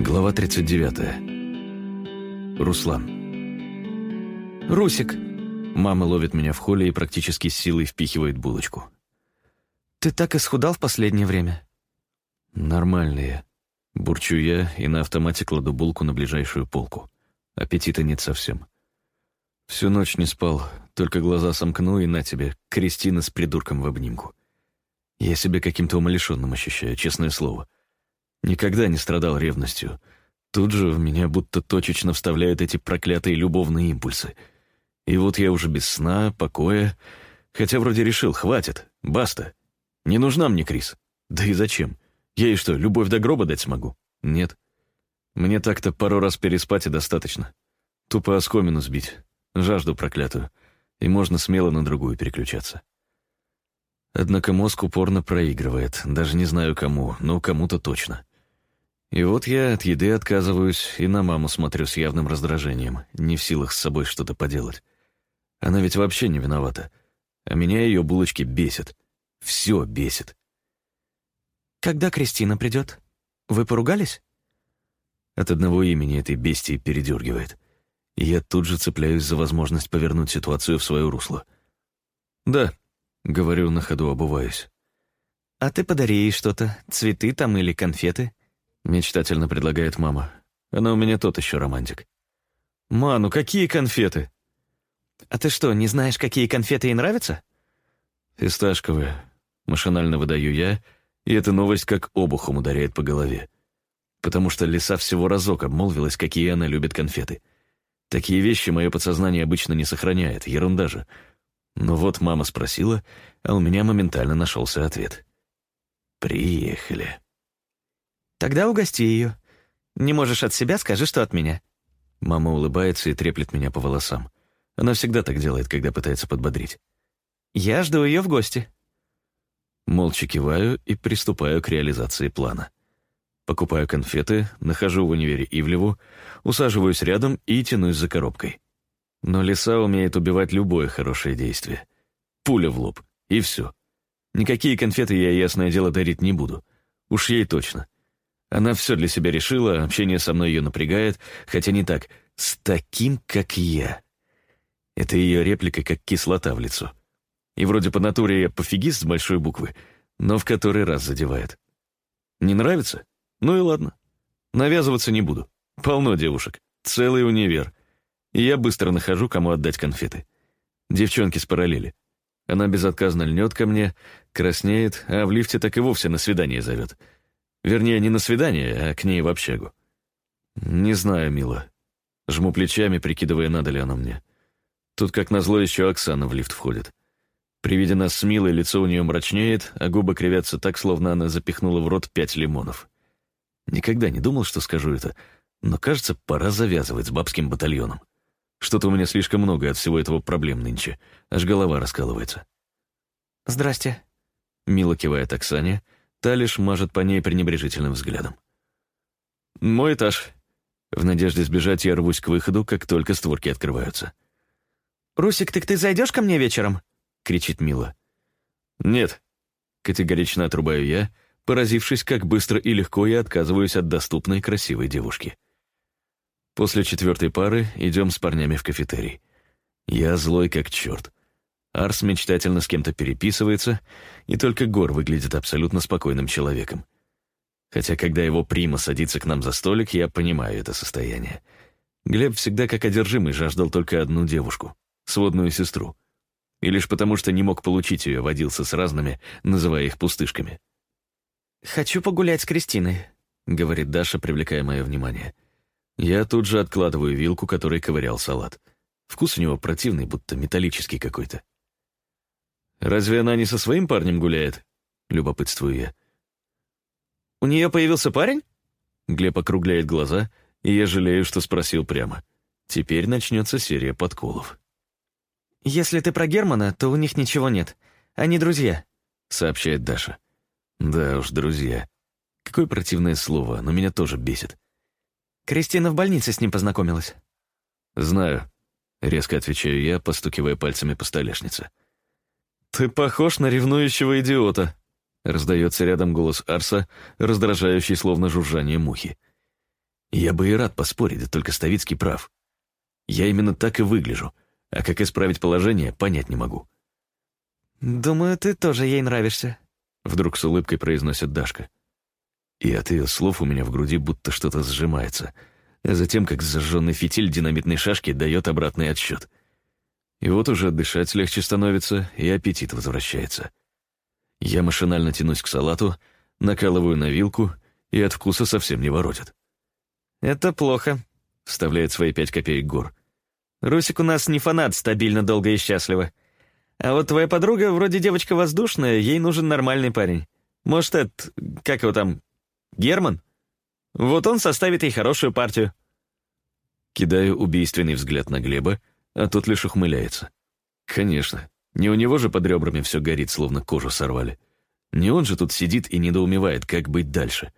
Глава 39. Руслан. «Русик!» Мама ловит меня в холле и практически с силой впихивает булочку. «Ты так исхудал в последнее время?» «Нормальные». Бурчу я и на автомате кладу булку на ближайшую полку. Аппетита нет совсем. Всю ночь не спал, только глаза сомкну и на тебе, Кристина с придурком в обнимку. Я себя каким-то умалишенным ощущаю, честное слово. Никогда не страдал ревностью. Тут же в меня будто точечно вставляют эти проклятые любовные импульсы. И вот я уже без сна, покоя. Хотя вроде решил, хватит, баста. Не нужна мне Крис. Да и зачем? Я ей что, любовь до гроба дать смогу? Нет. Мне так-то пару раз переспать и достаточно. Тупо оскомину сбить, жажду проклятую. И можно смело на другую переключаться. Однако мозг упорно проигрывает. Даже не знаю кому, но кому-то точно. И вот я от еды отказываюсь и на маму смотрю с явным раздражением, не в силах с собой что-то поделать. Она ведь вообще не виновата. А меня ее булочки бесят. Все бесит. «Когда Кристина придет? Вы поругались?» От одного имени этой бестии передергивает. И я тут же цепляюсь за возможность повернуть ситуацию в свое русло. «Да», — говорю, на ходу обуваюсь. «А ты подари ей что-то, цветы там или конфеты?» — мечтательно предлагает мама. Она у меня тот еще романтик. «Ма, ну какие конфеты?» «А ты что, не знаешь, какие конфеты ей нравятся?» «Фисташковые». Машинально выдаю я, и эта новость как обухом ударяет по голове. Потому что лиса всего разок обмолвилась, какие она любит конфеты. Такие вещи мое подсознание обычно не сохраняет, ерунда же. Но вот мама спросила, а у меня моментально нашелся ответ. «Приехали». «Тогда угости ее. Не можешь от себя, скажи, что от меня». Мама улыбается и треплет меня по волосам. Она всегда так делает, когда пытается подбодрить. «Я жду ее в гости». Молча киваю и приступаю к реализации плана. Покупаю конфеты, нахожу в универе Ивлеву, усаживаюсь рядом и тянусь за коробкой. Но лиса умеет убивать любое хорошее действие. Пуля в лоб, и все. Никакие конфеты я, ясное дело, дарить не буду. Уж ей точно. Она все для себя решила, общение со мной ее напрягает, хотя не так, с таким, как я. Это ее реплика, как кислота в лицо. И вроде по натуре я пофигист с большой буквы, но в который раз задевает. Не нравится? Ну и ладно. Навязываться не буду. Полно девушек. Целый универ. И я быстро нахожу, кому отдать конфеты. Девчонки с параллели. Она безотказно льнет ко мне, краснеет, а в лифте так и вовсе на свидание зовет — Вернее, не на свидание, а к ней в общагу. Не знаю, мила. Жму плечами, прикидывая, надо ли оно мне. Тут, как назло, еще Оксана в лифт входит. При виде нас с Милой лицо у нее мрачнеет, а губы кривятся так, словно она запихнула в рот пять лимонов. Никогда не думал, что скажу это, но, кажется, пора завязывать с бабским батальоном. Что-то у меня слишком много от всего этого проблем нынче, аж голова раскалывается. «Здрасте», — Мила кивает Оксане, — Та лишь мажет по ней пренебрежительным взглядом. «Мой этаж». В надежде сбежать я рвусь к выходу, как только створки открываются. «Русик, так ты зайдешь ко мне вечером?» — кричит Мила. «Нет», — категорично отрубаю я, поразившись, как быстро и легко я отказываюсь от доступной красивой девушки. После четвертой пары идем с парнями в кафетерий. Я злой как черт. Арс мечтательно с кем-то переписывается, и только Гор выглядит абсолютно спокойным человеком. Хотя, когда его прима садится к нам за столик, я понимаю это состояние. Глеб всегда как одержимый жаждал только одну девушку — сводную сестру. И лишь потому, что не мог получить ее, водился с разными, называя их пустышками. «Хочу погулять с Кристиной», — говорит Даша, привлекая мое внимание. Я тут же откладываю вилку, которой ковырял салат. Вкус у него противный, будто металлический какой-то. «Разве она не со своим парнем гуляет?» — любопытствую я. «У нее появился парень?» Глеб округляет глаза, и я жалею, что спросил прямо. Теперь начнется серия подколов. «Если ты про Германа, то у них ничего нет. Они друзья», — сообщает Даша. «Да уж, друзья. Какое противное слово, но меня тоже бесит». «Кристина в больнице с ним познакомилась». «Знаю», — резко отвечаю я, постукивая пальцами по столешнице. «Ты похож на ревнующего идиота», — раздается рядом голос Арса, раздражающий словно жужжание мухи. Я бы и рад поспорить, да только Ставицкий прав. Я именно так и выгляжу, а как исправить положение, понять не могу. «Думаю, ты тоже ей нравишься», — вдруг с улыбкой произносит Дашка. И от ее слов у меня в груди будто что-то сжимается, а затем, как зажженный фитиль динамитной шашки, дает обратный отсчет. И вот уже дышать легче становится, и аппетит возвращается. Я машинально тянусь к салату, накалываю на вилку, и от вкуса совсем не воротит. «Это плохо», — вставляет свои пять копеек Гор. «Русик у нас не фанат стабильно, долго и счастливо. А вот твоя подруга вроде девочка воздушная, ей нужен нормальный парень. Может, это, как его там, Герман? Вот он составит ей хорошую партию». Кидаю убийственный взгляд на Глеба, а тот лишь ухмыляется. «Конечно, не у него же под ребрами все горит, словно кожу сорвали. Не он же тут сидит и недоумевает, как быть дальше.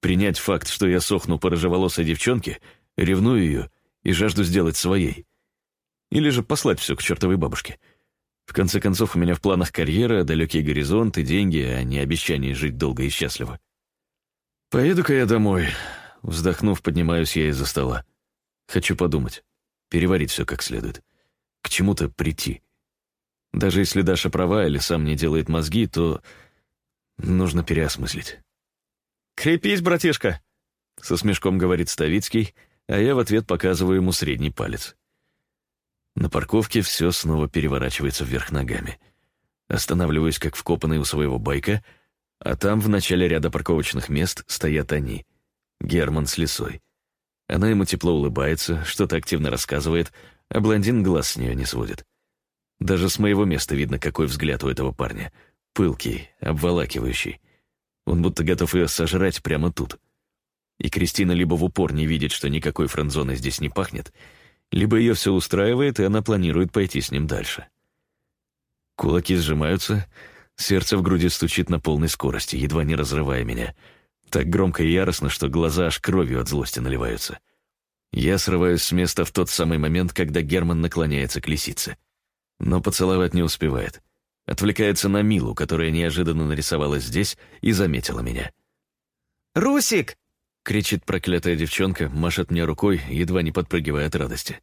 Принять факт, что я сохну по рыжеволосой девчонке, ревную ее и жажду сделать своей. Или же послать все к чертовой бабушке». В конце концов, у меня в планах карьера, далекие горизонты, деньги, а не обещание жить долго и счастливо. «Поеду-ка я домой», — вздохнув, поднимаюсь я из-за стола. Хочу подумать, переварить все как следует. К чему-то прийти. Даже если Даша права или сам не делает мозги, то нужно переосмыслить. «Крепись, братишка!» — со смешком говорит Ставицкий, а я в ответ показываю ему средний палец. На парковке все снова переворачивается вверх ногами. Останавливаюсь, как вкопанный у своего байка, а там в начале ряда парковочных мест стоят они. Герман с лисой. Она ему тепло улыбается, что-то активно рассказывает, а блондин глаз с нее не сводит. Даже с моего места видно, какой взгляд у этого парня. Пылкий, обволакивающий. Он будто готов ее сожрать прямо тут. И Кристина либо в упор не видит, что никакой френдзоны здесь не пахнет, либо ее все устраивает, и она планирует пойти с ним дальше. Кулаки сжимаются, сердце в груди стучит на полной скорости, едва не разрывая меня. Так громко и яростно, что глаза аж кровью от злости наливаются. Я срываюсь с места в тот самый момент, когда Герман наклоняется к лисице. Но поцеловать не успевает. Отвлекается на Милу, которая неожиданно нарисовалась здесь и заметила меня. «Русик!» Кричит проклятая девчонка, машет мне рукой, едва не подпрыгивая от радости.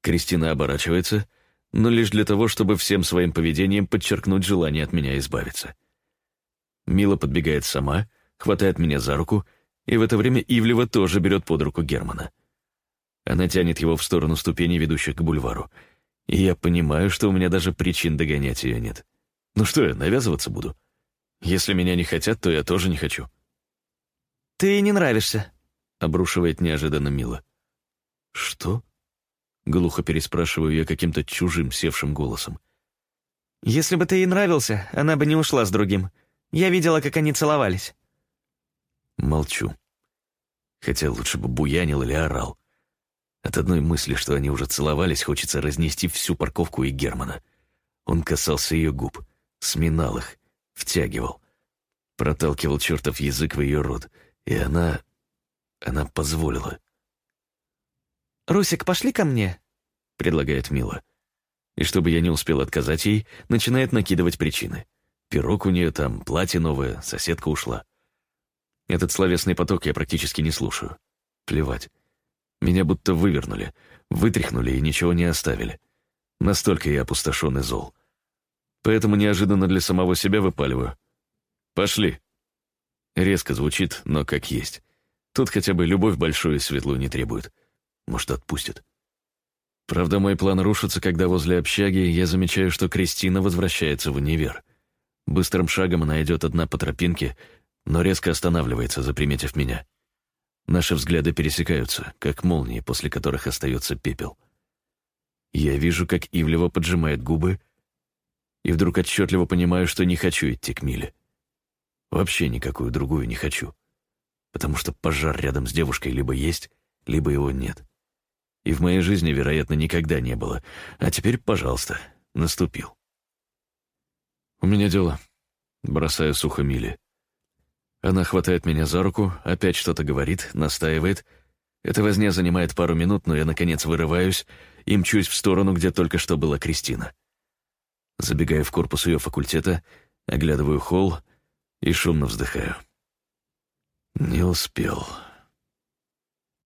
Кристина оборачивается, но лишь для того, чтобы всем своим поведением подчеркнуть желание от меня избавиться. Мила подбегает сама, хватает меня за руку, и в это время Ивлева тоже берет под руку Германа. Она тянет его в сторону ступеней, ведущих к бульвару, и я понимаю, что у меня даже причин догонять ее нет. Ну что я, навязываться буду? Если меня не хотят, то я тоже не хочу. «Ты не нравишься», — обрушивает неожиданно Мила. «Что?» — глухо переспрашиваю я каким-то чужим севшим голосом. «Если бы ты ей нравился, она бы не ушла с другим. Я видела, как они целовались». Молчу. Хотя лучше бы буянил или орал. От одной мысли, что они уже целовались, хочется разнести всю парковку и Германа. Он касался ее губ, сминал их, втягивал, проталкивал чертов язык в ее рот — и она... она позволила. «Русик, пошли ко мне», — предлагает Мила. И чтобы я не успел отказать ей, начинает накидывать причины. Пирог у нее там, платье новое, соседка ушла. Этот словесный поток я практически не слушаю. Плевать. Меня будто вывернули, вытряхнули и ничего не оставили. Настолько я опустошен и зол. Поэтому неожиданно для самого себя выпаливаю. «Пошли». Резко звучит, но как есть. Тут хотя бы любовь большую и светлую не требует. Может, отпустит. Правда, мой план рушится, когда возле общаги я замечаю, что Кристина возвращается в универ. Быстрым шагом она идет одна по тропинке, но резко останавливается, заприметив меня. Наши взгляды пересекаются, как молнии, после которых остается пепел. Я вижу, как Ивлева поджимает губы, и вдруг отчетливо понимаю, что не хочу идти к Миле. Вообще никакую другую не хочу. Потому что пожар рядом с девушкой либо есть, либо его нет. И в моей жизни, вероятно, никогда не было. А теперь, пожалуйста, наступил. «У меня дело», — бросаю сухо Миле. Она хватает меня за руку, опять что-то говорит, настаивает. Эта возня занимает пару минут, но я, наконец, вырываюсь и мчусь в сторону, где только что была Кристина. Забегаю в корпус ее факультета, оглядываю холл, и шумно вздыхаю. Не успел.